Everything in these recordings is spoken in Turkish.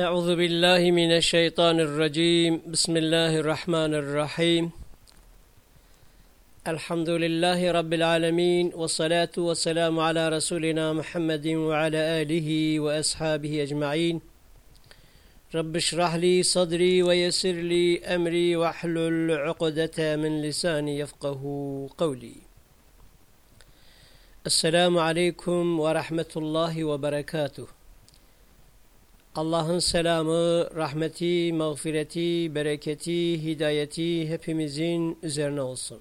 أعوذ بالله من الشيطان الرجيم. بسم الله الرحمن الرحيم. الحمد لله رب العالمين والصلاة والسلام على رسولنا محمد وعلى آله وأصحابه أجمعين. رب اشرح لي صدري ويسر لي أمري واحلل عقدة من لساني يفقه قولي. السلام عليكم ورحمة الله وبركاته. Allah'ın selamı, rahmeti, mağfireti, bereketi, hidayeti hepimizin üzerine olsun.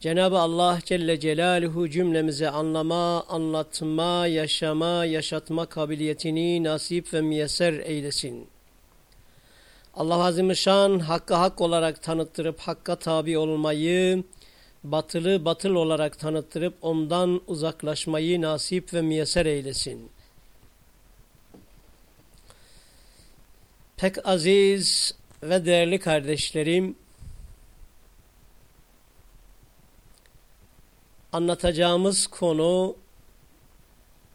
Cenab-ı Allah Celle Celaluhu cümlemize anlama, anlatma, yaşama, yaşatma kabiliyetini nasip ve müyesser eylesin. Allah Azimüşşan hakkı hak olarak tanıttırıp hakka tabi olmayı, batılı batıl olarak tanıttırıp ondan uzaklaşmayı nasip ve müyesser eylesin. Pek aziz ve değerli kardeşlerim, anlatacağımız konu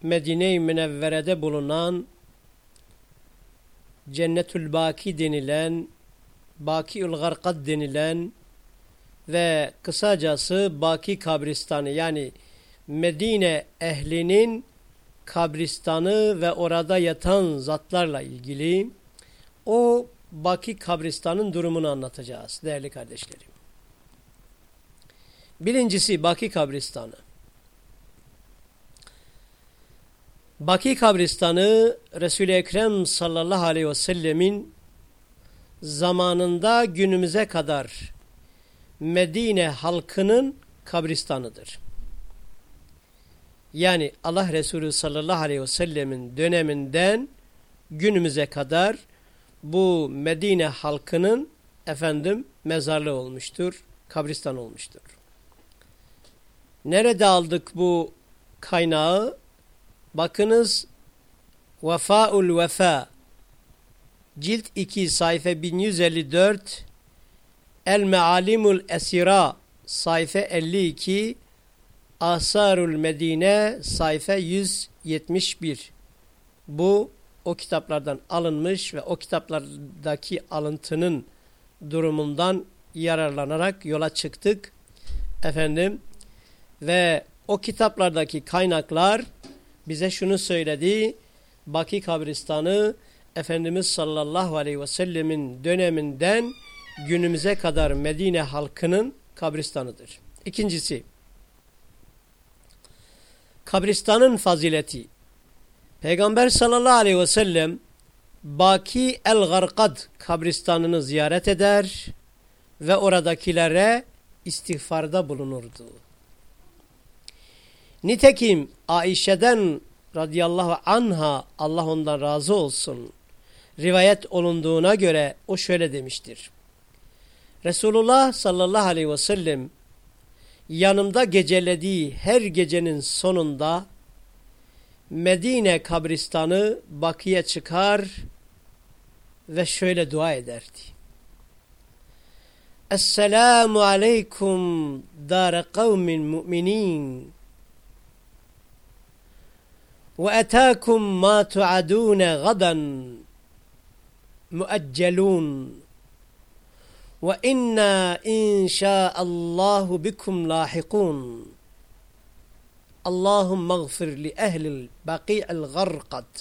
Medine-i Münevvere'de bulunan Cennetül Baki denilen, Bakiül Garkad denilen ve kısacası Baki kabristanı yani Medine ehlinin kabristanı ve orada yatan zatlarla ilgili o Baki kabristanın durumunu anlatacağız değerli kardeşlerim. Birincisi Baki kabristanı. Baki kabristanı Resul-i Ekrem sallallahu aleyhi ve sellemin zamanında günümüze kadar Medine halkının kabristanıdır. Yani Allah Resulü sallallahu aleyhi ve sellemin döneminden günümüze kadar bu Medine halkının efendim mezarlığı olmuştur, kabristan olmuştur. Nerede aldık bu kaynağı? Bakınız Vefaul Vefa cilt 2 sayfa 1154 El Mealimul Esira sayfa 52 Asarul Medine sayfa 171 bu o kitaplardan alınmış ve o kitaplardaki alıntının durumundan yararlanarak yola çıktık. Efendim ve o kitaplardaki kaynaklar bize şunu söyledi. Baki kabristanı Efendimiz sallallahu aleyhi ve sellemin döneminden günümüze kadar Medine halkının kabristanıdır. İkincisi, kabristanın fazileti. Peygamber sallallahu aleyhi ve sellem Baki el-Garkad kabristanını ziyaret eder ve oradakilere istiğfarda bulunurdu. Nitekim Aişe'den radıyallahu anha Allah ondan razı olsun rivayet olunduğuna göre o şöyle demiştir. Resulullah sallallahu aleyhi ve sellem yanımda gecelediği her gecenin sonunda Medine kabristanı Bakı'ya çıkar ve şöyle dua ederdi. Esselamu aleykum dâre kavmin mu'minin. Ve etâkum mâ tu'adûne gadan mueccelûn. Ve inna inşâallâhu bikum lâhikûn Allahümme gfir li ehlil baki'il garqad.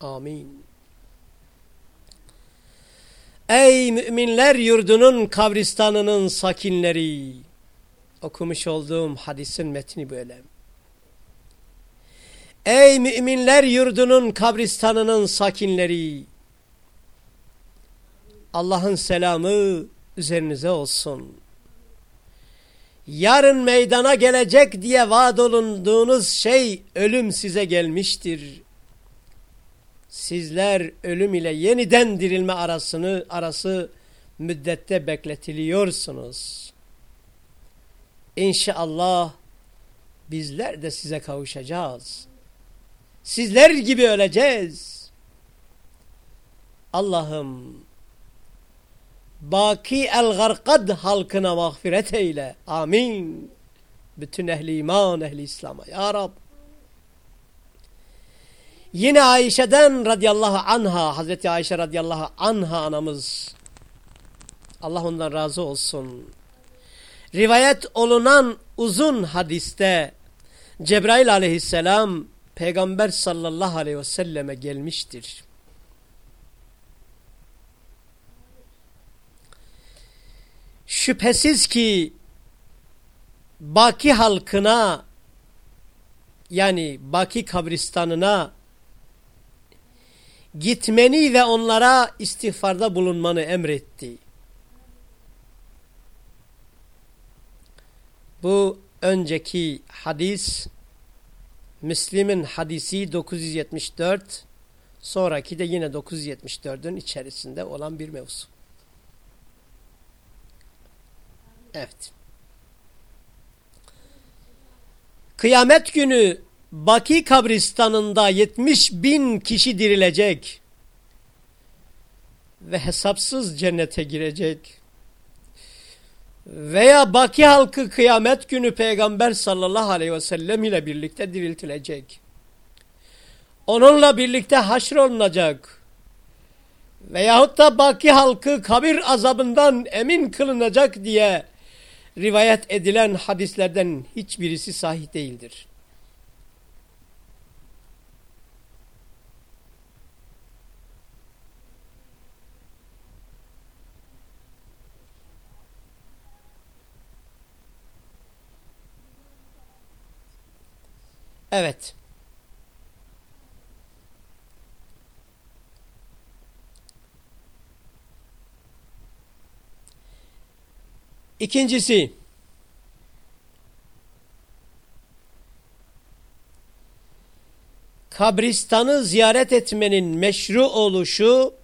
Amin. Ey müminler yurdunun kabristanının sakinleri. Okumuş olduğum hadisin metni böyle. Ey müminler yurdunun kabristanının sakinleri. Allah'ın selamı üzerinize olsun yarın meydana gelecek diye vaat olunduğunuz şey ölüm size gelmiştir. Sizler ölüm ile yeniden dirilme arasını arası müddette bekletiliyorsunuz. İnşallah bizler de size kavuşacağız. Sizler gibi öleceğiz. Allah'ım Baki el-Garkad halkına mağfiret eyle. Amin. Bütün ehli iman, ehli İslam'a. Ya Rab. Yine Ayşe'den radıyallahu anha, Hazreti Ayşe radıyallahu anha anamız. Allah ondan razı olsun. Rivayet olunan uzun hadiste Cebrail aleyhisselam Peygamber sallallahu aleyhi ve selleme gelmiştir. Şüphesiz ki Baki halkına yani Baki kabristanına gitmeni ve onlara istiğfarda bulunmanı emretti. Bu önceki hadis Müslim'in hadisi 974 sonraki de yine 974'ün içerisinde olan bir mevzu. Evet. Kıyamet günü Baki kabristanında 70 bin kişi dirilecek ve hesapsız cennete girecek. Veya Baki halkı kıyamet günü Peygamber sallallahu aleyhi ve sellem ile birlikte diriltilecek. Onunla birlikte haşrolunacak. Veyahut da Baki halkı kabir azabından emin kılınacak diye rivayet edilen hadislerden hiçbirisi sahih değildir. Evet. İkincisi kabristanı ziyaret etmenin meşru oluşu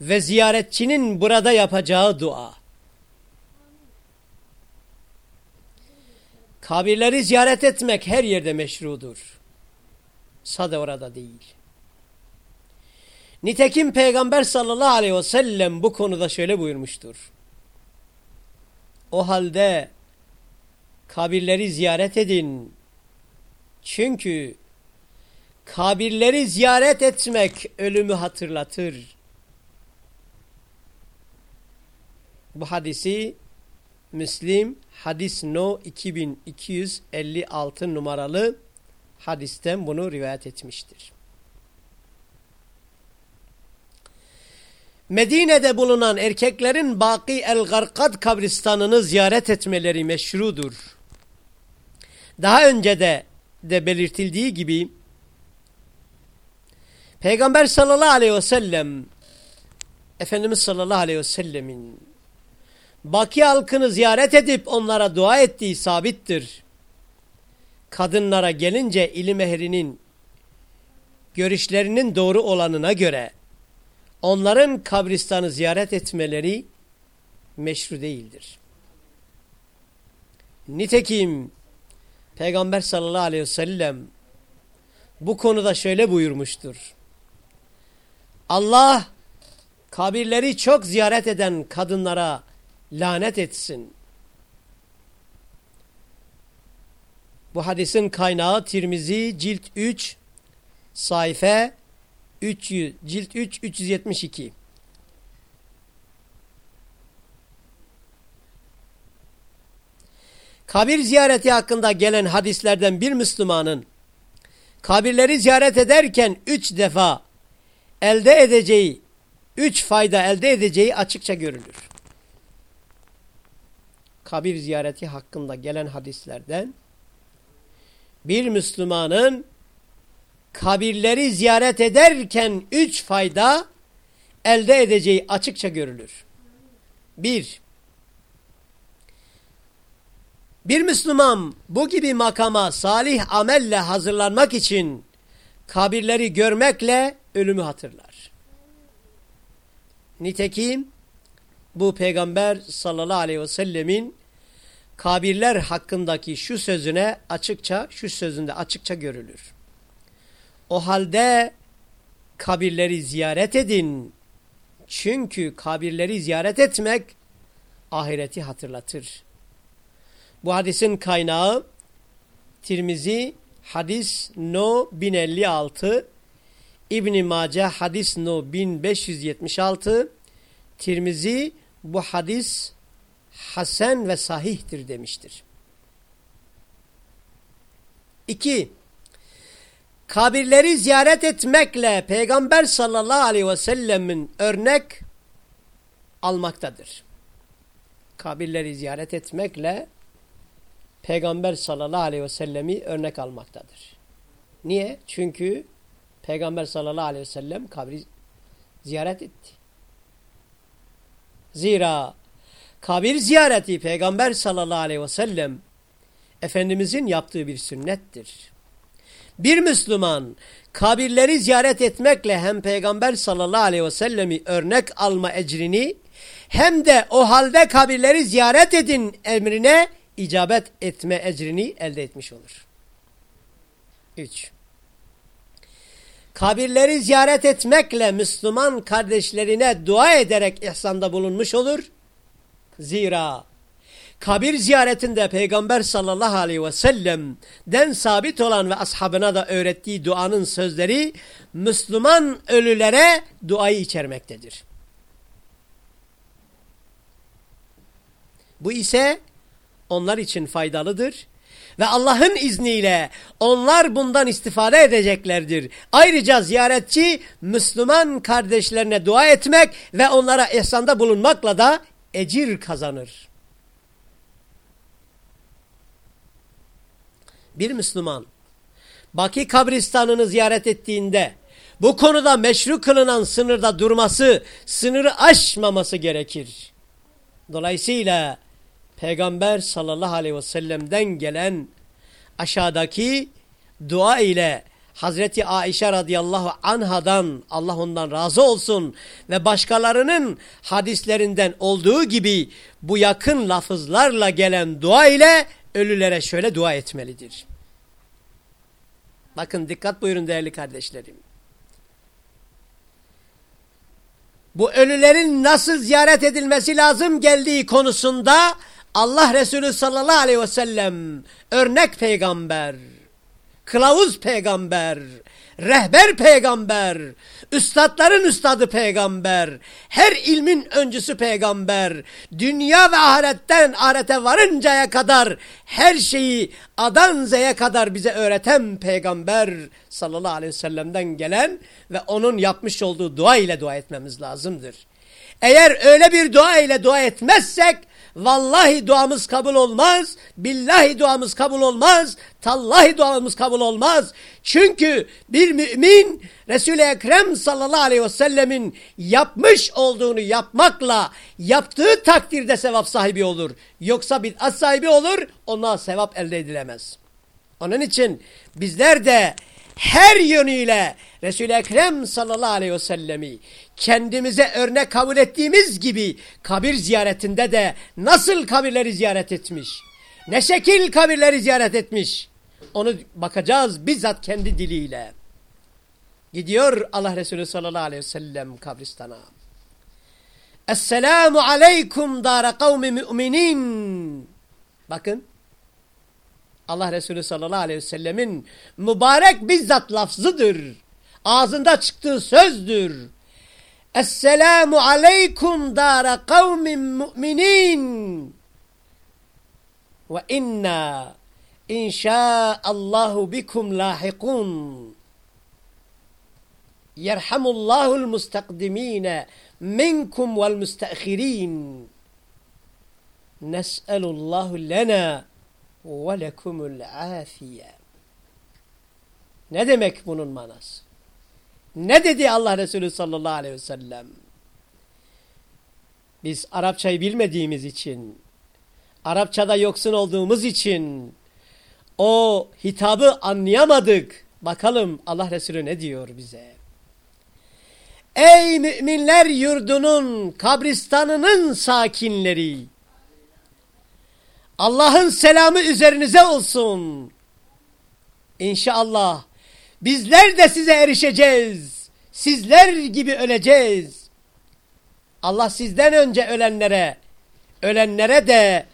ve ziyaretçinin burada yapacağı dua. Kabirleri ziyaret etmek her yerde meşrudur. Sade orada değil. Nitekim Peygamber sallallahu aleyhi ve sellem bu konuda şöyle buyurmuştur. O halde kabirleri ziyaret edin. Çünkü kabirleri ziyaret etmek ölümü hatırlatır. Bu hadisi Müslim hadis no 2256 numaralı hadisten bunu rivayet etmiştir. Medine'de bulunan erkeklerin Baki el-Garkad kabristanını ziyaret etmeleri meşrudur. Daha önce de, de belirtildiği gibi Peygamber sallallahu aleyhi ve sellem Efendimiz sallallahu aleyhi ve sellemin Baki halkını ziyaret edip onlara dua ettiği sabittir. Kadınlara gelince ilim ehrinin görüşlerinin doğru olanına göre onların kabristanı ziyaret etmeleri meşru değildir. Nitekim Peygamber sallallahu aleyhi ve sellem bu konuda şöyle buyurmuştur. Allah kabirleri çok ziyaret eden kadınlara lanet etsin. Bu hadisin kaynağı Tirmizi cilt 3 sayfa 300 cilt 3 372. Kabir ziyareti hakkında gelen hadislerden bir Müslümanın kabirleri ziyaret ederken üç defa elde edeceği, üç fayda elde edeceği açıkça görülür kabir ziyareti hakkında gelen hadislerden bir Müslümanın kabirleri ziyaret ederken üç fayda elde edeceği açıkça görülür. Bir, bir Müslüman bu gibi makama salih amelle hazırlanmak için kabirleri görmekle ölümü hatırlar. Nitekim bu peygamber sallallahu aleyhi ve sellemin kabirler hakkındaki şu sözüne açıkça, şu sözünde açıkça görülür. O halde kabirleri ziyaret edin. Çünkü kabirleri ziyaret etmek ahireti hatırlatır. Bu hadisin kaynağı Tirmizi hadis no 1056 İbn Mace hadis no 1576 Tirmizi bu hadis hasen ve sahihtir demiştir. 2. Kabirleri ziyaret etmekle Peygamber sallallahu aleyhi ve sellemin örnek almaktadır. Kabirleri ziyaret etmekle Peygamber sallallahu aleyhi ve sellemi örnek almaktadır. Niye? Çünkü Peygamber sallallahu aleyhi ve sellem kabri ziyaret etti. Zira kabir ziyareti Peygamber sallallahu aleyhi ve sellem Efendimizin yaptığı bir sünnettir. Bir Müslüman kabirleri ziyaret etmekle hem Peygamber sallallahu aleyhi ve sellemi örnek alma ecrini hem de o halde kabirleri ziyaret edin emrine icabet etme ecrini elde etmiş olur. 3. Kabirleri ziyaret etmekle Müslüman kardeşlerine dua ederek ihsanda bulunmuş olur. Zira kabir ziyaretinde Peygamber sallallahu aleyhi ve sellem'den sabit olan ve ashabına da öğrettiği duanın sözleri Müslüman ölülere duayı içermektedir. Bu ise onlar için faydalıdır ve Allah'ın izniyle onlar bundan istifade edeceklerdir. Ayrıca ziyaretçi Müslüman kardeşlerine dua etmek ve onlara ihsanda bulunmakla da ecir kazanır. Bir Müslüman Baki kabristanını ziyaret ettiğinde bu konuda meşru kılınan sınırda durması, sınırı aşmaması gerekir. Dolayısıyla Peygamber sallallahu aleyhi ve sellem'den gelen aşağıdaki dua ile Hazreti Aişe radıyallahu anhadan Allah ondan razı olsun ve başkalarının hadislerinden olduğu gibi bu yakın lafızlarla gelen dua ile ölülere şöyle dua etmelidir. Bakın dikkat buyurun değerli kardeşlerim. Bu ölülerin nasıl ziyaret edilmesi lazım geldiği konusunda Allah Resulü sallallahu aleyhi ve sellem örnek peygamber, kılavuz peygamber, rehber peygamber, üstadların üstadı peygamber, her ilmin öncüsü peygamber, dünya ve ahiretten ahirete varıncaya kadar her şeyi adan zeye kadar bize öğreten peygamber sallallahu aleyhi ve sellem'den gelen ve onun yapmış olduğu dua ile dua etmemiz lazımdır. Eğer öyle bir dua ile dua etmezsek Vallahi duamız kabul olmaz. Billahi duamız kabul olmaz. Tallahi duamız kabul olmaz. Çünkü bir mümin Resul-i Ekrem sallallahu aleyhi ve sellemin yapmış olduğunu yapmakla yaptığı takdirde sevap sahibi olur. Yoksa bid'at sahibi olur ona sevap elde edilemez. Onun için bizler de her yönüyle Resul-i Ekrem sallallahu aleyhi ve sellemi kendimize örnek kabul ettiğimiz gibi kabir ziyaretinde de nasıl kabirleri ziyaret etmiş, ne şekil kabirleri ziyaret etmiş onu bakacağız bizzat kendi diliyle. Gidiyor Allah Resulü sallallahu aleyhi ve sellem kabristana. Esselamu aleykum dara kavmi müminin. Bakın Allah Resulü sallallahu aleyhi ve sellemin mübarek bizzat lafzıdır. Ağzında çıktığı sözdür. Esselamu aleykum dara kavmin mu'minin. Ve inna inşaallahu bikum lahikun. Yerhamullahul mustakdimine minkum vel müsteakhirin. Nes'elullahu lena ve lekumul afiye. Ne demek bunun manası? Ne dedi Allah Resulü sallallahu aleyhi ve sellem? Biz Arapçayı bilmediğimiz için, Arapçada yoksun olduğumuz için o hitabı anlayamadık. Bakalım Allah Resulü ne diyor bize? Ey müminler yurdunun, kabristanının sakinleri! Allah'ın selamı üzerinize olsun. İnşallah bizler de size erişeceğiz. Sizler gibi öleceğiz. Allah sizden önce ölenlere, ölenlere de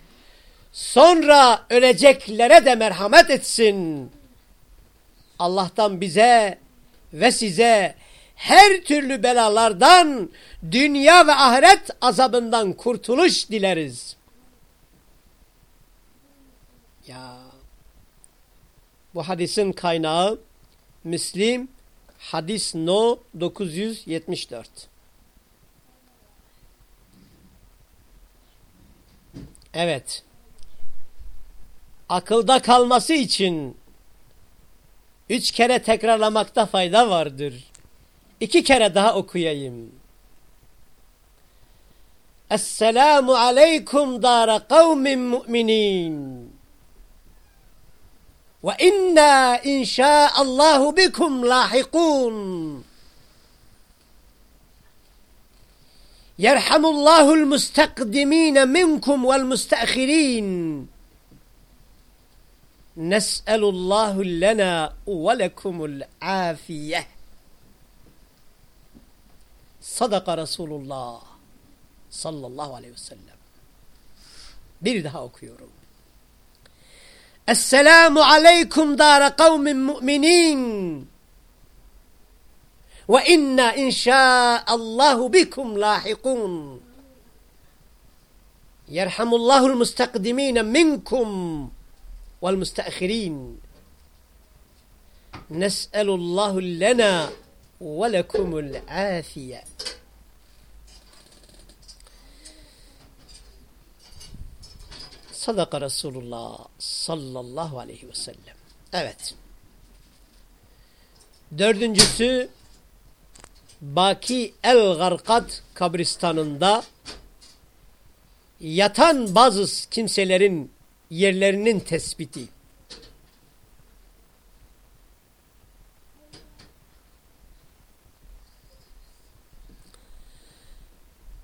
sonra öleceklere de merhamet etsin. Allah'tan bize ve size her türlü belalardan, dünya ve ahiret azabından kurtuluş dileriz. Ya bu hadisin kaynağı Müslim hadis no 974. Evet. Akılda kalması için üç kere tekrarlamakta fayda vardır. İki kere daha okuyayım. Esselamu aleykum dara kavmin mu'minin. Ve inna inşaallahu bikum lahikun. Yerhamullahul mustakdimine minkum vel mustaakhirin. Nes'elullahu lena ve lekumul afiyeh. Sadaka Resulullah sallallahu aleyhi ve sellem. Bir daha okuyorum. Esselamu aleykum dara kavmin mu'minin. Ve inna inşaallahu bikum lahikun. Yerhamullahul mustakdimine minkum vel mustaakhirin. Nes'elullahu lena ve lekumul afiye. Sadaka Resulullah sallallahu aleyhi ve sellem. Evet. Dördüncüsü Baki el-Garkat kabristanında yatan bazı kimselerin yerlerinin tespiti.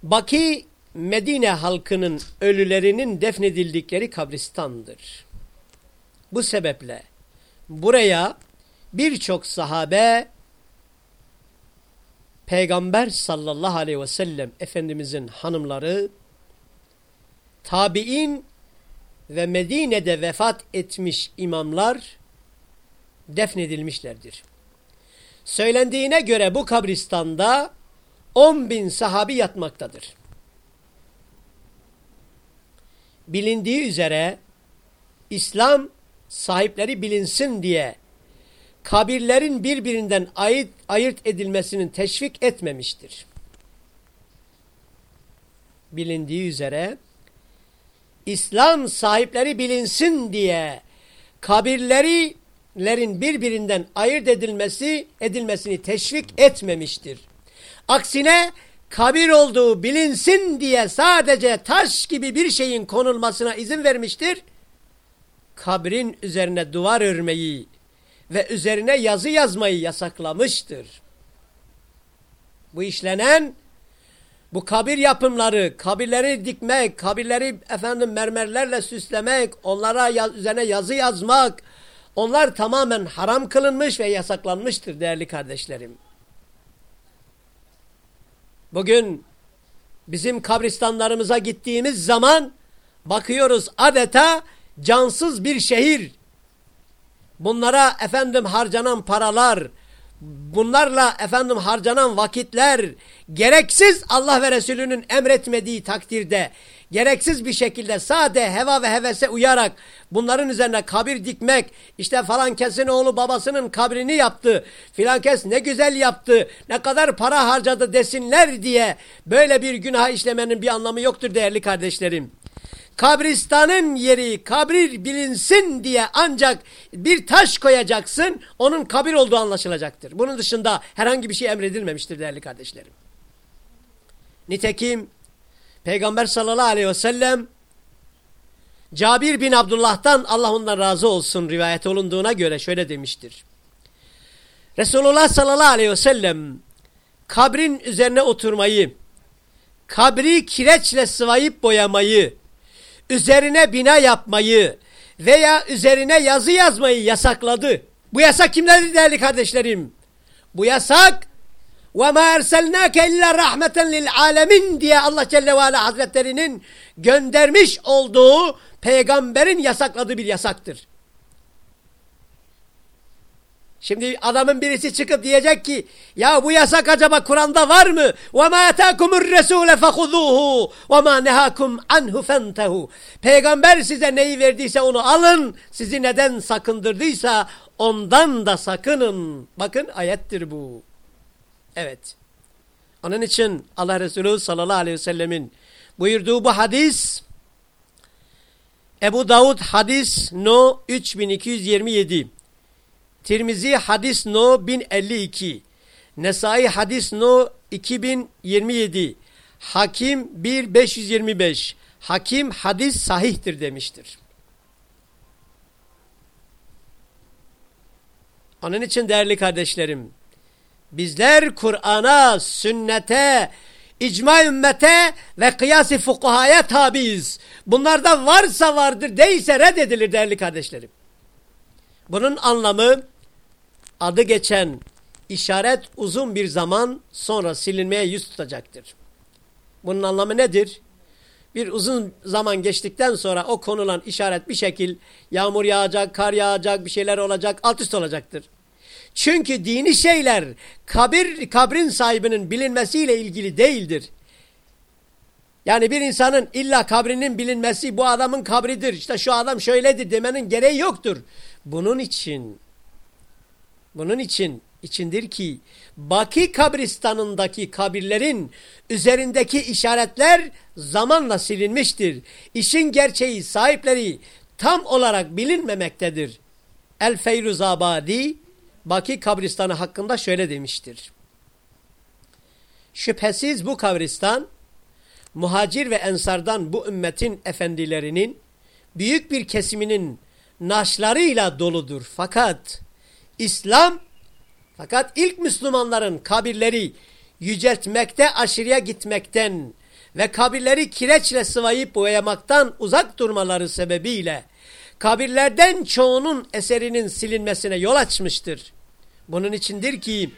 Baki Medine halkının ölülerinin defnedildikleri kabristandır. Bu sebeple buraya birçok sahabe Peygamber sallallahu aleyhi ve sellem Efendimizin hanımları tabi'in ve Medine'de vefat etmiş imamlar defnedilmişlerdir. Söylendiğine göre bu kabristanda 10 bin sahabi yatmaktadır. Bilindiği üzere İslam sahipleri bilinsin diye kabirlerin birbirinden ayırt, ayırt edilmesinin teşvik etmemiştir. Bilindiği üzere İslam sahipleri bilinsin diye kabirlerin birbirinden ayırt edilmesi edilmesini teşvik etmemiştir. Aksine kabir olduğu bilinsin diye sadece taş gibi bir şeyin konulmasına izin vermiştir. Kabrin üzerine duvar örmeyi ve üzerine yazı yazmayı yasaklamıştır. Bu işlenen bu kabir yapımları, kabirleri dikmek, kabirleri efendim mermerlerle süslemek, onlara yaz, üzerine yazı yazmak, onlar tamamen haram kılınmış ve yasaklanmıştır değerli kardeşlerim. Bugün bizim kabristanlarımıza gittiğimiz zaman bakıyoruz adeta cansız bir şehir. Bunlara efendim harcanan paralar, bunlarla efendim harcanan vakitler gereksiz Allah ve Resulünün emretmediği takdirde gereksiz bir şekilde sade heva ve hevese uyarak bunların üzerine kabir dikmek işte falan kesin oğlu babasının kabrini yaptı filan kes ne güzel yaptı ne kadar para harcadı desinler diye böyle bir günah işlemenin bir anlamı yoktur değerli kardeşlerim kabristanın yeri kabir bilinsin diye ancak bir taş koyacaksın onun kabir olduğu anlaşılacaktır. Bunun dışında herhangi bir şey emredilmemiştir değerli kardeşlerim. Nitekim Peygamber sallallahu aleyhi ve sellem Cabir bin Abdullah'tan Allah ondan razı olsun rivayet olunduğuna göre şöyle demiştir. Resulullah sallallahu aleyhi ve sellem kabrin üzerine oturmayı, kabri kireçle sıvayıp boyamayı, üzerine bina yapmayı veya üzerine yazı yazmayı yasakladı. Bu yasak kimlerdir değerli kardeşlerim? Bu yasak وَمَا اَرْسَلْنَاكَ اِلَّا رَحْمَةً لِلْعَالَمِينَ diye Allah Celle ve Ala Hazretleri'nin göndermiş olduğu peygamberin yasakladığı bir yasaktır. Şimdi adamın birisi çıkıp diyecek ki ya bu yasak acaba Kur'an'da var mı? وَمَا يَتَاكُمُ الرَّسُولَ فَخُذُوهُ وَمَا نَهَاكُمْ عَنْهُ فَانْتَهُ Peygamber size neyi verdiyse onu alın. Sizi neden sakındırdıysa ondan da sakının. Bakın ayettir bu. Evet. Onun için Allah Resulü sallallahu aleyhi ve sellemin buyurduğu bu hadis Ebu Davud hadis no 3227 Tirmizi hadis no 1052 Nesai hadis no 2027 Hakim 1525 Hakim hadis sahihtir demiştir. Onun için değerli kardeşlerim bizler Kur'an'a, sünnete, icma ümmete ve kıyasi fukahaya tabiiz. Bunlarda varsa vardır, değilse reddedilir değerli kardeşlerim. Bunun anlamı adı geçen işaret uzun bir zaman sonra silinmeye yüz tutacaktır. Bunun anlamı nedir? Bir uzun zaman geçtikten sonra o konulan işaret bir şekil yağmur yağacak, kar yağacak, bir şeyler olacak, alt üst olacaktır. Çünkü dini şeyler kabir, kabrin sahibinin bilinmesiyle ilgili değildir. Yani bir insanın illa kabrinin bilinmesi bu adamın kabridir, işte şu adam şöyledir demenin gereği yoktur. Bunun için, bunun için içindir ki Baki kabristanındaki kabirlerin üzerindeki işaretler zamanla silinmiştir. İşin gerçeği sahipleri tam olarak bilinmemektedir. El Feyruzabadi Baki kabristanı hakkında şöyle demiştir. Şüphesiz bu kabristan muhacir ve ensardan bu ümmetin efendilerinin büyük bir kesiminin naşlarıyla doludur. Fakat İslam fakat ilk Müslümanların kabirleri yüceltmekte aşırıya gitmekten ve kabirleri kireçle sıvayıp boyamaktan uzak durmaları sebebiyle kabirlerden çoğunun eserinin silinmesine yol açmıştır. Bunun içindir ki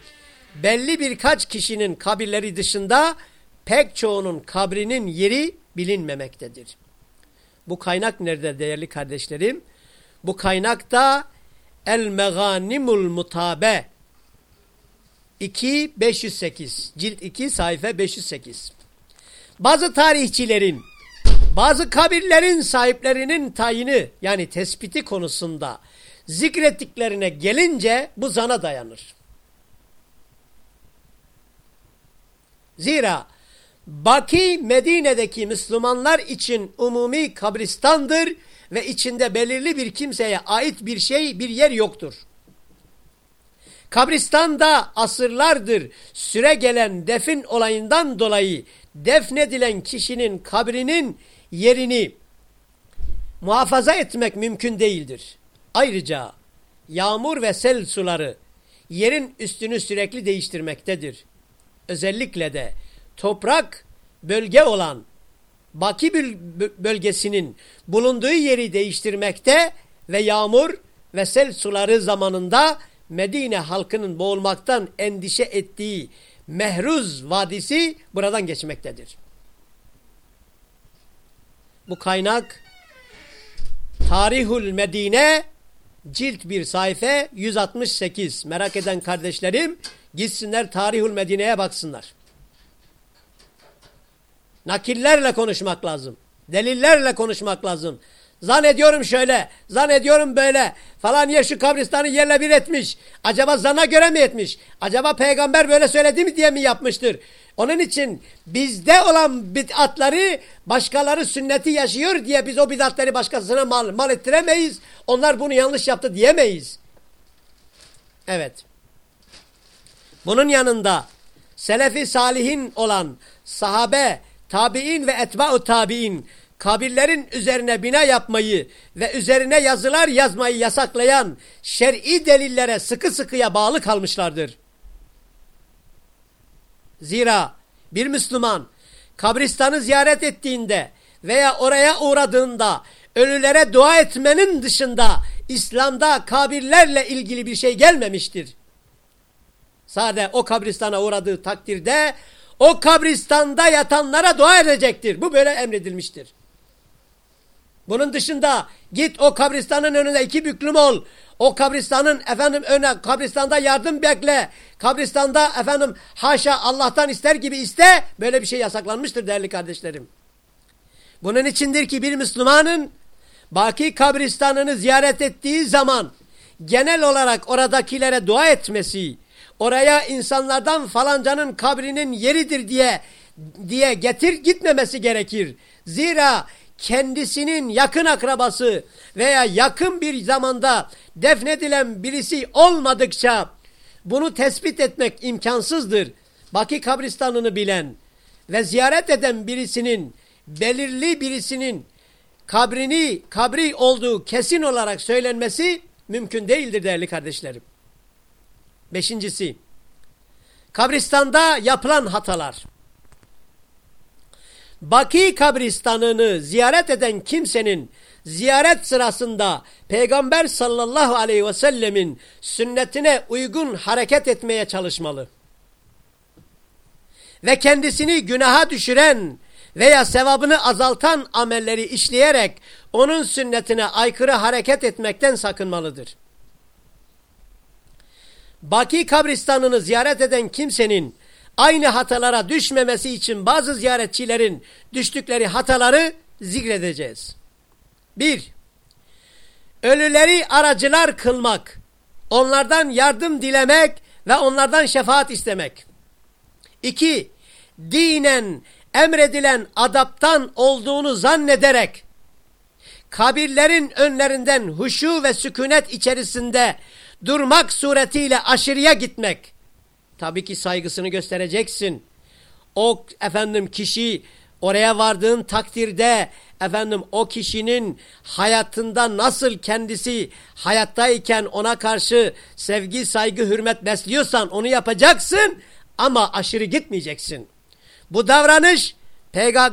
belli birkaç kişinin kabirleri dışında pek çoğunun kabrinin yeri bilinmemektedir. Bu kaynak nerede değerli kardeşlerim? Bu kaynakta El Meganimul Mutabe 2 508 cilt 2 sayfa 508 Bazı tarihçilerin bazı kabirlerin sahiplerinin tayini yani tespiti konusunda zikrettiklerine gelince bu zana dayanır. Zira Baki Medine'deki Müslümanlar için umumi kabristandır ve içinde belirli bir kimseye ait bir şey, bir yer yoktur. Kabristanda asırlardır süre gelen defin olayından dolayı defnedilen kişinin kabrinin yerini muhafaza etmek mümkün değildir. Ayrıca yağmur ve sel suları yerin üstünü sürekli değiştirmektedir. Özellikle de toprak bölge olan Baki bölgesinin bulunduğu yeri değiştirmekte ve yağmur ve sel suları zamanında Medine halkının boğulmaktan endişe ettiği Mehruz Vadisi buradan geçmektedir. Bu kaynak Tarihul Medine cilt bir sayfa 168. Merak eden kardeşlerim gitsinler Tarihul Medine'ye baksınlar. Nakillerle konuşmak lazım. Delillerle konuşmak lazım. Zannediyorum şöyle, zannediyorum böyle. Falan yer şu kabristanı yerle bir etmiş. Acaba zana göre mi etmiş? Acaba peygamber böyle söyledi mi diye mi yapmıştır? Onun için bizde olan bid'atları başkaları sünneti yaşıyor diye biz o bid'atları başkasına mal, mal ettiremeyiz. Onlar bunu yanlış yaptı diyemeyiz. Evet. Bunun yanında selefi salihin olan sahabe, tabi'in ve etba'u tabi'in kabirlerin üzerine bina yapmayı ve üzerine yazılar yazmayı yasaklayan şer'i delillere sıkı sıkıya bağlı kalmışlardır. Zira bir Müslüman kabristanı ziyaret ettiğinde veya oraya uğradığında ölülere dua etmenin dışında İslam'da kabirlerle ilgili bir şey gelmemiştir. Sade o kabristana uğradığı takdirde o kabristanda yatanlara dua edecektir. Bu böyle emredilmiştir. Bunun dışında git o kabristanın önünde iki büklüm ol. O kabristanın efendim öne kabristanda yardım bekle. Kabristanda efendim haşa Allah'tan ister gibi iste. Böyle bir şey yasaklanmıştır değerli kardeşlerim. Bunun içindir ki bir Müslümanın Baki kabristanını ziyaret ettiği zaman genel olarak oradakilere dua etmesi, oraya insanlardan falancanın kabrinin yeridir diye diye getir gitmemesi gerekir. Zira kendisinin yakın akrabası veya yakın bir zamanda defnedilen birisi olmadıkça bunu tespit etmek imkansızdır. Baki kabristanını bilen ve ziyaret eden birisinin belirli birisinin kabrini kabri olduğu kesin olarak söylenmesi mümkün değildir değerli kardeşlerim. Beşincisi, kabristanda yapılan hatalar. Baki kabristanını ziyaret eden kimsenin ziyaret sırasında Peygamber sallallahu aleyhi ve sellemin sünnetine uygun hareket etmeye çalışmalı. Ve kendisini günaha düşüren veya sevabını azaltan amelleri işleyerek onun sünnetine aykırı hareket etmekten sakınmalıdır. Baki kabristanını ziyaret eden kimsenin aynı hatalara düşmemesi için bazı ziyaretçilerin düştükleri hataları zikredeceğiz. 1. Ölüleri aracılar kılmak, onlardan yardım dilemek ve onlardan şefaat istemek. 2. Dinen emredilen adaptan olduğunu zannederek kabirlerin önlerinden huşu ve sükunet içerisinde durmak suretiyle aşırıya gitmek. Tabii ki saygısını göstereceksin. O efendim kişi oraya vardığın takdirde efendim o kişinin hayatında nasıl kendisi hayattayken ona karşı sevgi, saygı, hürmet besliyorsan onu yapacaksın ama aşırı gitmeyeceksin. Bu davranış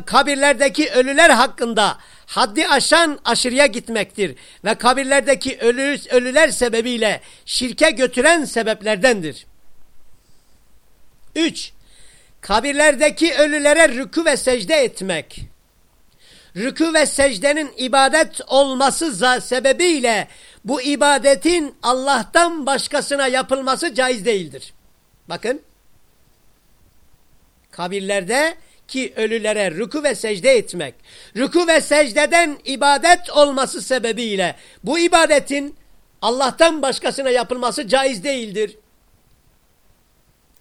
kabirlerdeki ölüler hakkında haddi aşan aşırıya gitmektir ve kabirlerdeki ölü, ölüler sebebiyle şirke götüren sebeplerdendir. 3. Kabirlerdeki ölülere rükü ve secde etmek. Rükü ve secdenin ibadet olması sebebiyle bu ibadetin Allah'tan başkasına yapılması caiz değildir. Bakın kabirlerde ki ölülere rükû ve secde etmek, rükû ve secdeden ibadet olması sebebiyle bu ibadetin Allah'tan başkasına yapılması caiz değildir.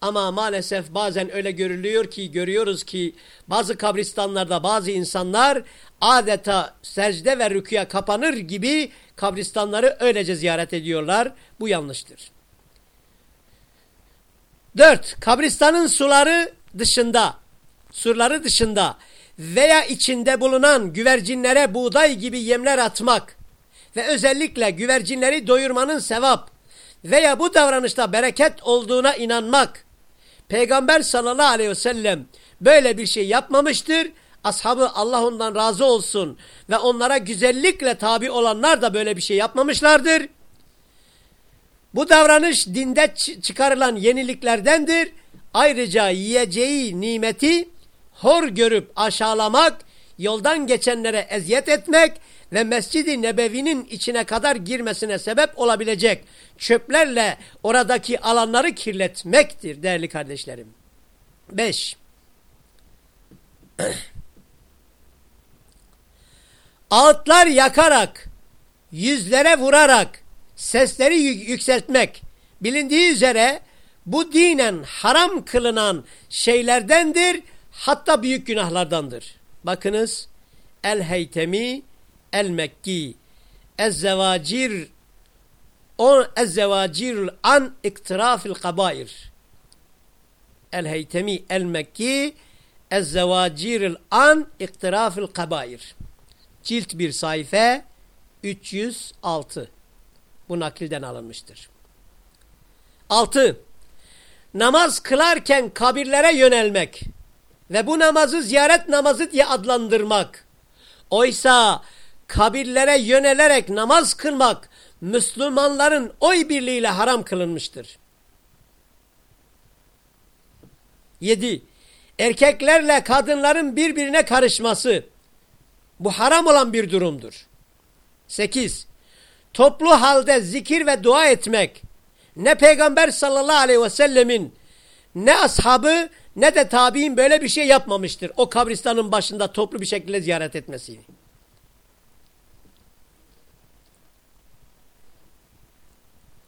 Ama maalesef bazen öyle görülüyor ki, görüyoruz ki bazı kabristanlarda bazı insanlar adeta secde ve rüküye kapanır gibi kabristanları öylece ziyaret ediyorlar. Bu yanlıştır. Dört, kabristanın suları dışında, surları dışında veya içinde bulunan güvercinlere buğday gibi yemler atmak ve özellikle güvercinleri doyurmanın sevap veya bu davranışta bereket olduğuna inanmak. Peygamber sallallahu aleyhi ve sellem böyle bir şey yapmamıştır. Ashabı Allah ondan razı olsun ve onlara güzellikle tabi olanlar da böyle bir şey yapmamışlardır. Bu davranış dinde çıkarılan yeniliklerdendir Ayrıca yiyeceği nimeti hor görüp aşağılamak, yoldan geçenlere eziyet etmek ve Mescid-i Nebevi'nin içine kadar girmesine sebep olabilecek çöplerle oradaki alanları kirletmektir değerli kardeşlerim. 5. Ağıtlar yakarak, yüzlere vurarak, sesleri yükseltmek bilindiği üzere bu dinen haram kılınan şeylerdendir hatta büyük günahlardandır. Bakınız El-Heytemi El-Mekki Ez-Zevacir o Ez-Zevacir an iktirafil kabair El-Heytemi El-Mekki Ez-Zevacir an iktirafil kabair Cilt bir sayfa 306 bu nakilden alınmıştır. 6 namaz kılarken kabirlere yönelmek ve bu namazı ziyaret namazı diye adlandırmak. Oysa kabirlere yönelerek namaz kılmak Müslümanların oy birliğiyle haram kılınmıştır. 7. Erkeklerle kadınların birbirine karışması Bu haram olan bir durumdur. 8. Toplu halde zikir ve dua etmek ne Peygamber sallallahu aleyhi ve sellemin ne ashabı ne de tabi'in böyle bir şey yapmamıştır. O kabristanın başında toplu bir şekilde ziyaret etmesini.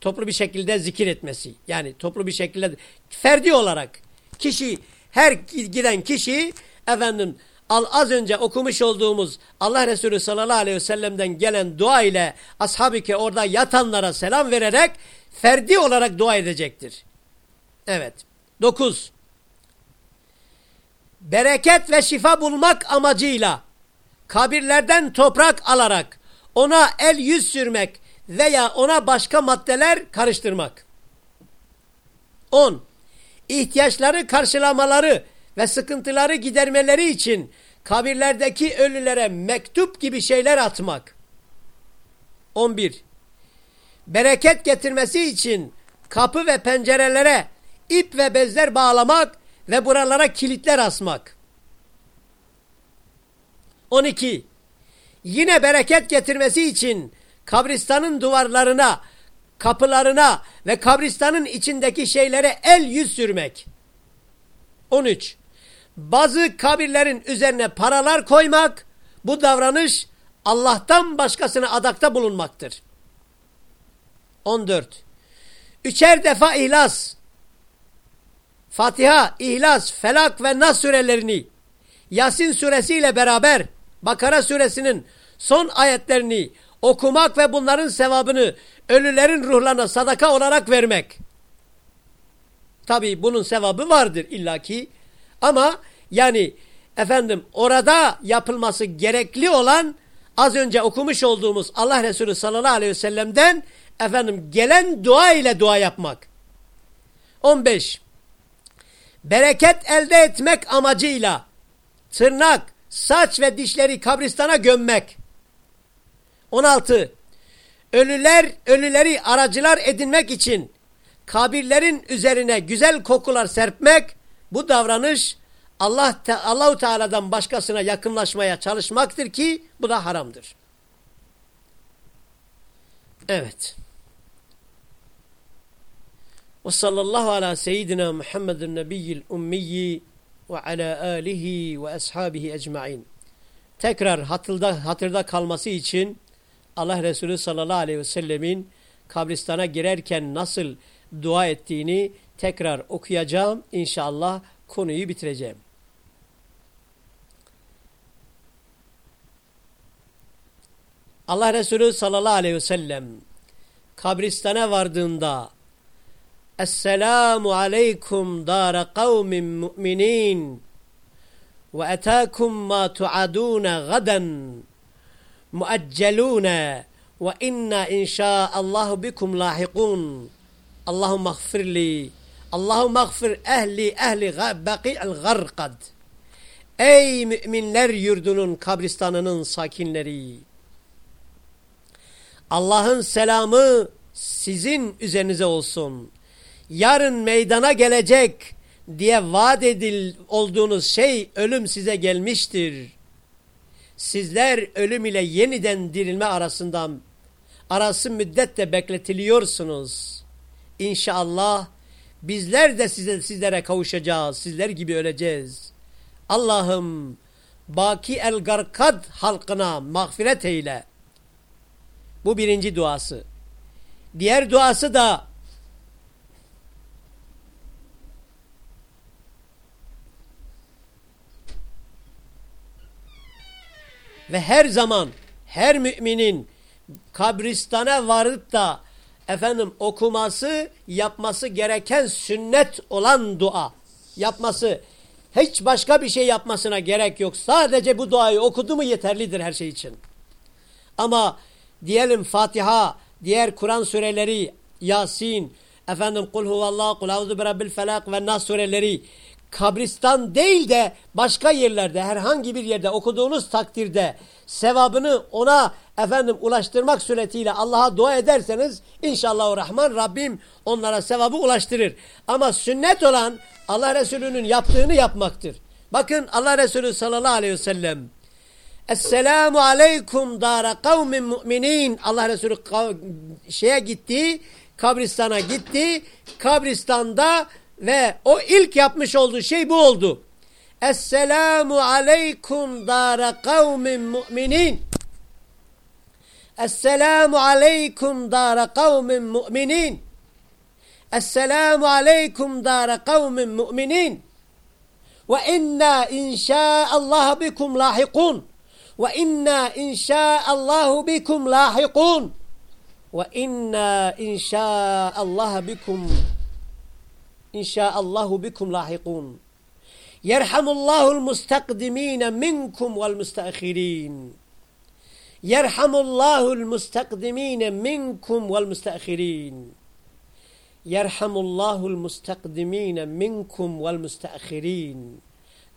Toplu bir şekilde zikir etmesi. Yani toplu bir şekilde ferdi olarak kişi her giden kişi efendim az önce okumuş olduğumuz Allah Resulü sallallahu aleyhi ve sellem'den gelen dua ile ashab-ı orada yatanlara selam vererek ferdi olarak dua edecektir. Evet. Dokuz. Bereket ve şifa bulmak amacıyla kabirlerden toprak alarak ona el yüz sürmek veya ona başka maddeler karıştırmak. 10. İhtiyaçları karşılamaları ve sıkıntıları gidermeleri için kabirlerdeki ölülere mektup gibi şeyler atmak. 11. Bereket getirmesi için kapı ve pencerelere ip ve bezler bağlamak ve buralara kilitler asmak. 12. Yine bereket getirmesi için kabristanın duvarlarına, kapılarına ve kabristanın içindeki şeylere el yüz sürmek. 13. Bazı kabirlerin üzerine paralar koymak, bu davranış Allah'tan başkasına adakta bulunmaktır. 14. Üçer defa ihlas, Fatiha, İhlas, Felak ve Nas surelerini Yasin suresiyle beraber Bakara suresinin son ayetlerini okumak ve bunların sevabını ölülerin ruhlarına sadaka olarak vermek. Tabi bunun sevabı vardır illaki ama yani efendim orada yapılması gerekli olan az önce okumuş olduğumuz Allah Resulü sallallahu aleyhi ve sellem'den efendim gelen dua ile dua yapmak. 15 bereket elde etmek amacıyla tırnak, saç ve dişleri kabristana gömmek. 16. Ölüler, ölüleri aracılar edinmek için kabirlerin üzerine güzel kokular serpmek, bu davranış Allah Allahu Teala'dan başkasına yakınlaşmaya çalışmaktır ki bu da haramdır. Evet. Ve sallallahu ala seyyidina Muhammedun nebiyyil ummiyi ve ala alihi ve ashabihi ecmain. Tekrar hatırda, hatırda kalması için Allah Resulü sallallahu aleyhi ve sellemin kabristana girerken nasıl dua ettiğini tekrar okuyacağım. İnşallah konuyu bitireceğim. Allah Resulü sallallahu aleyhi ve sellem kabristana vardığında Esselamu aleykum dara kavmin mu'minin ve etâkum ma tuadûne gaden muaccelûne ve inna inşaallahu bikum lahikun Allahümme gfirli Allahümme gfir ehli ehli baki'l garqad Ey müminler yurdunun kabristanının sakinleri. Allah'ın selamı sizin üzerinize olsun. Yarın meydana gelecek diye vaat edil olduğunuz şey ölüm size gelmiştir. Sizler ölüm ile yeniden dirilme arasından arası müddette bekletiliyorsunuz. İnşallah bizler de size, sizlere kavuşacağız. Sizler gibi öleceğiz. Allah'ım Baki el Garkad halkına mağfiret eyle. Bu birinci duası. Diğer duası da ve her zaman her müminin kabristana varıp da efendim okuması, yapması gereken sünnet olan dua yapması. Hiç başka bir şey yapmasına gerek yok. Sadece bu duayı okudu mu yeterlidir her şey için. Ama diyelim Fatiha, diğer Kur'an sureleri, Yasin, efendim kul huvallahu, kul auzu birabbil felak ve nas sureleri kabristan değil de başka yerlerde herhangi bir yerde okuduğunuz takdirde sevabını ona efendim ulaştırmak suretiyle Allah'a dua ederseniz inşallah Rahman Rabbim onlara sevabı ulaştırır. Ama sünnet olan Allah Resulü'nün yaptığını yapmaktır. Bakın Allah Resulü sallallahu aleyhi ve sellem Esselamu aleykum dara kavmin mu'minin. Allah Resulü şeye gitti, kabristana gitti. Kabristanda ve o ilk yapmış olduğu şey bu oldu. Esselamu aleykum dara kavmin mu'minin. Esselamu aleykum dara kavmin mu'minin. Esselamu aleykum dara kavmin mu'minin. Ve inna inşaallah bikum lahikun. Ve inna inşaallah bikum lahikun. Ve inna inşaallah bikum inşaallah bikum lahikun. Yerhamullahul mustakdimine minkum vel müsteahirin. Yerhamullahul mustakdimine minkum vel müsteahirin. Yerhamullahul mustakdimine minkum vel müsteahirin.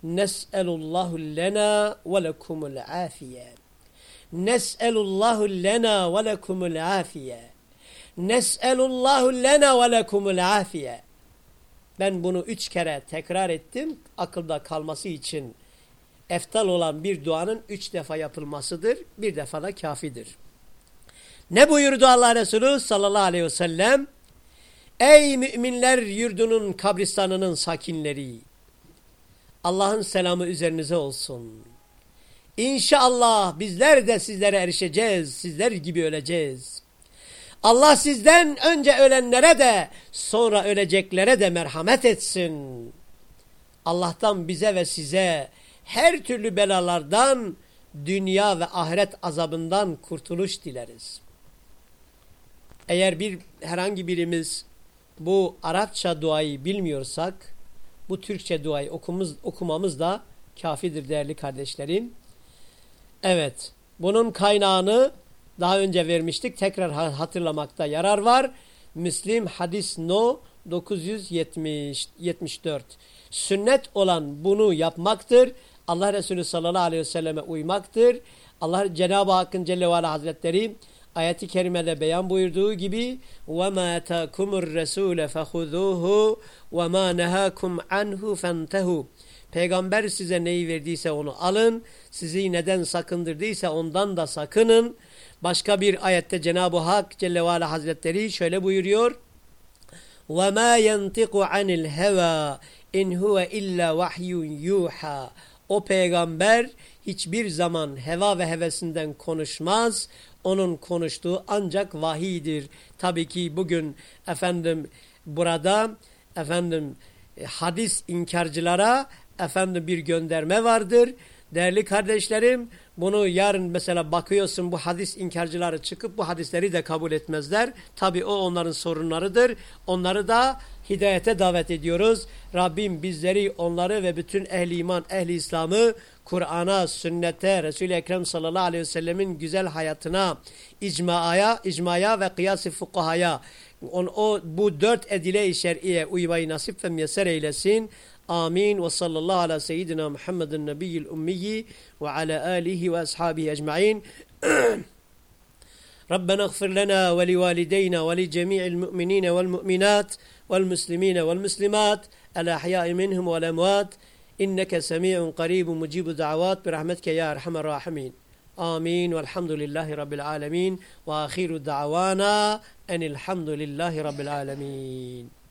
Nes'elullahu lena ve lekumul afiye. Nes'elullahu lena ve lekumul afiye. Nes'elullahu lena ve lekumul afiye. Ben bunu üç kere tekrar ettim. Akılda kalması için eftal olan bir duanın üç defa yapılmasıdır. Bir defa da kafidir. Ne buyurdu Allah Resulü sallallahu aleyhi ve sellem? Ey müminler yurdunun kabristanının sakinleri! Allah'ın selamı üzerinize olsun. İnşallah bizler de sizlere erişeceğiz, sizler gibi öleceğiz. Allah sizden önce ölenlere de sonra öleceklere de merhamet etsin. Allah'tan bize ve size her türlü belalardan, dünya ve ahiret azabından kurtuluş dileriz. Eğer bir herhangi birimiz bu Arapça duayı bilmiyorsak, bu Türkçe duayı okumuz, okumamız da kafidir değerli kardeşlerim. Evet, bunun kaynağını daha önce vermiştik. Tekrar hatırlamakta yarar var. Müslim hadis no 974. Sünnet olan bunu yapmaktır. Allah Resulü sallallahu aleyhi ve selleme uymaktır. Allah Cenab-ı Hakk'ın Celle ve Ala Hazretleri ayeti kerimede beyan buyurduğu gibi وَمَا تَاكُمُ الرَّسُولَ فَخُذُوهُ وَمَا نَهَاكُمْ عَنْهُ فَانْتَهُ Peygamber size neyi verdiyse onu alın. Sizi neden sakındırdıysa ondan da sakının. Başka bir ayette Cenab-ı Hak Celle ve Ala Hazretleri şöyle buyuruyor. وَمَا يَنْتِقُ عَنِ الْهَوَى اِنْ هُوَ اِلَّا وَحْيٌ يُوحَى O peygamber hiçbir zaman heva ve hevesinden konuşmaz. Onun konuştuğu ancak vahidir. Tabii ki bugün efendim burada efendim hadis inkarcılara efendim bir gönderme vardır. Değerli kardeşlerim bunu yarın mesela bakıyorsun bu hadis inkarcıları çıkıp bu hadisleri de kabul etmezler. Tabi o onların sorunlarıdır. Onları da hidayete davet ediyoruz. Rabbim bizleri onları ve bütün ehli iman, ehli İslam'ı Kur'an'a, sünnete, Resul-i Ekrem sallallahu aleyhi ve sellemin güzel hayatına, icmaya, icmaya ve kıyas-ı fukahaya, on, o, bu dört edile-i şer'iye uymayı nasip ve müyesser eylesin. آمين. وصلى الله على سيدنا محمد النبي الأمي وعلى آله وأصحابه أجمعين. ربنا اغفر لنا ولوالدينا ولجميع المؤمنين والمؤمنات والمسلمين والمسلمات الأحياء منهم والأموات. إنك سميع قريب مجيب دعوات برحمتك يا أرحم الراحمين. آمين. والحمد لله رب العالمين. وآخر دعوانا أن الحمد لله رب العالمين.